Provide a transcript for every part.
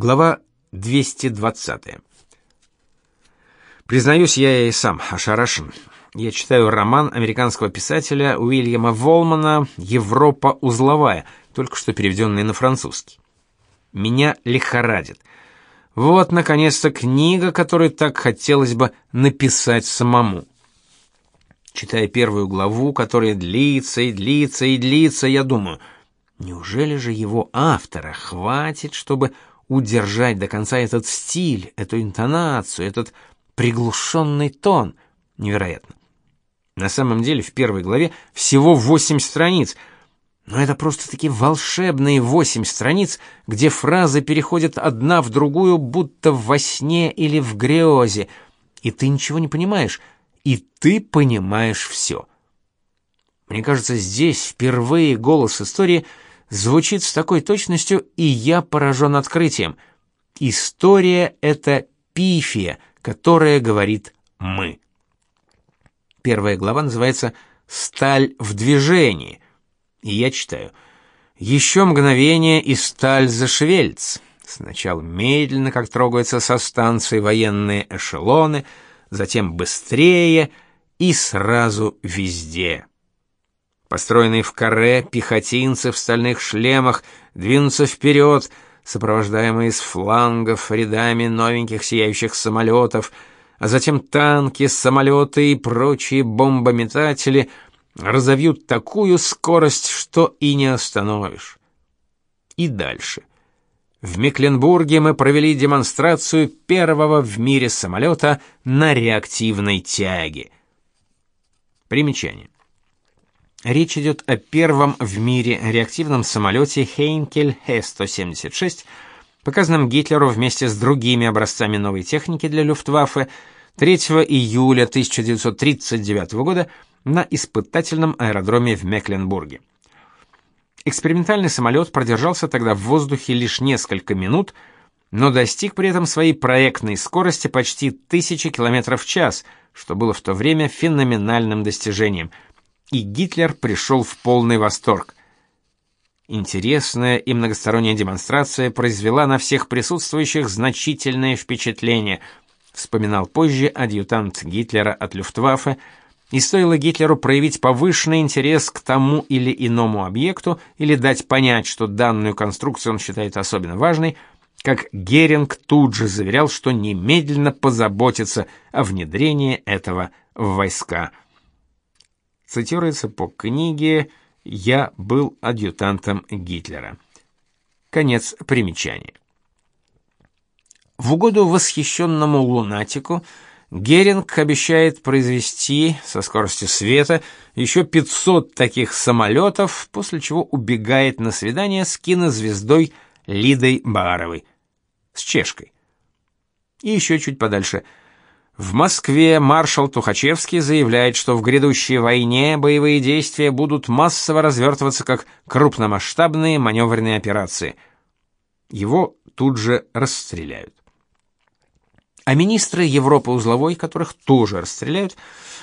Глава 220. Признаюсь, я и сам ошарашен. Я читаю роман американского писателя Уильяма Волмана «Европа узловая», только что переведенный на французский. Меня лихорадит. Вот, наконец-то, книга, которую так хотелось бы написать самому. Читая первую главу, которая длится и длится и длится, я думаю, неужели же его автора хватит, чтобы удержать до конца этот стиль, эту интонацию, этот приглушенный тон. Невероятно. На самом деле в первой главе всего восемь страниц, но это просто-таки волшебные восемь страниц, где фразы переходят одна в другую, будто во сне или в греозе, и ты ничего не понимаешь, и ты понимаешь все. Мне кажется, здесь впервые голос истории — звучит с такой точностью, и я поражен открытием. История — это пифия, которая говорит «мы». Первая глава называется «Сталь в движении», и я читаю «Еще мгновение, и сталь зашевелится». Сначала медленно, как трогаются со станции военные эшелоны, затем быстрее и сразу везде. Построенные в каре пехотинцы в стальных шлемах двинутся вперед, сопровождаемые с флангов рядами новеньких сияющих самолетов, а затем танки, самолеты и прочие бомбометатели разовьют такую скорость, что и не остановишь. И дальше. В Мекленбурге мы провели демонстрацию первого в мире самолета на реактивной тяге. Примечание. Речь идет о первом в мире реактивном самолете Хейнкель Х-176, показанном Гитлеру вместе с другими образцами новой техники для Люфтваффе 3 июля 1939 года на испытательном аэродроме в Мекленбурге. Экспериментальный самолет продержался тогда в воздухе лишь несколько минут, но достиг при этом своей проектной скорости почти 1000 км в час, что было в то время феноменальным достижением – и Гитлер пришел в полный восторг. Интересная и многосторонняя демонстрация произвела на всех присутствующих значительное впечатление, вспоминал позже адъютант Гитлера от Люфтваффе, и стоило Гитлеру проявить повышенный интерес к тому или иному объекту или дать понять, что данную конструкцию он считает особенно важной, как Геринг тут же заверял, что немедленно позаботится о внедрении этого в войска цитируется по книге «Я был адъютантом Гитлера». Конец примечания. В угоду восхищенному лунатику Геринг обещает произвести со скоростью света еще 500 таких самолетов, после чего убегает на свидание с кинозвездой Лидой Баровой, с чешкой. И еще чуть подальше – в Москве маршал Тухачевский заявляет, что в грядущей войне боевые действия будут массово развертываться как крупномасштабные маневренные операции. Его тут же расстреляют. А министры Европы узловой, которых тоже расстреляют,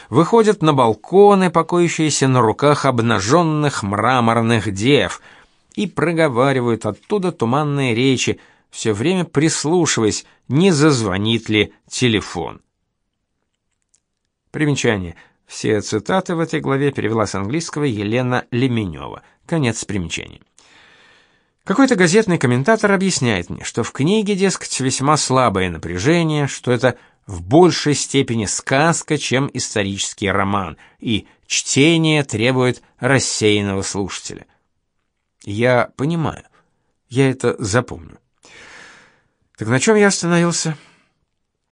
выходят на балконы, покоящиеся на руках обнаженных мраморных дев, и проговаривают оттуда туманные речи, все время прислушиваясь, не зазвонит ли телефон. Примечание. Все цитаты в этой главе перевела с английского Елена Леменева. Конец примечания. Какой-то газетный комментатор объясняет мне, что в книге, дескать, весьма слабое напряжение, что это в большей степени сказка, чем исторический роман, и чтение требует рассеянного слушателя. Я понимаю. Я это запомню. Так на чем я остановился?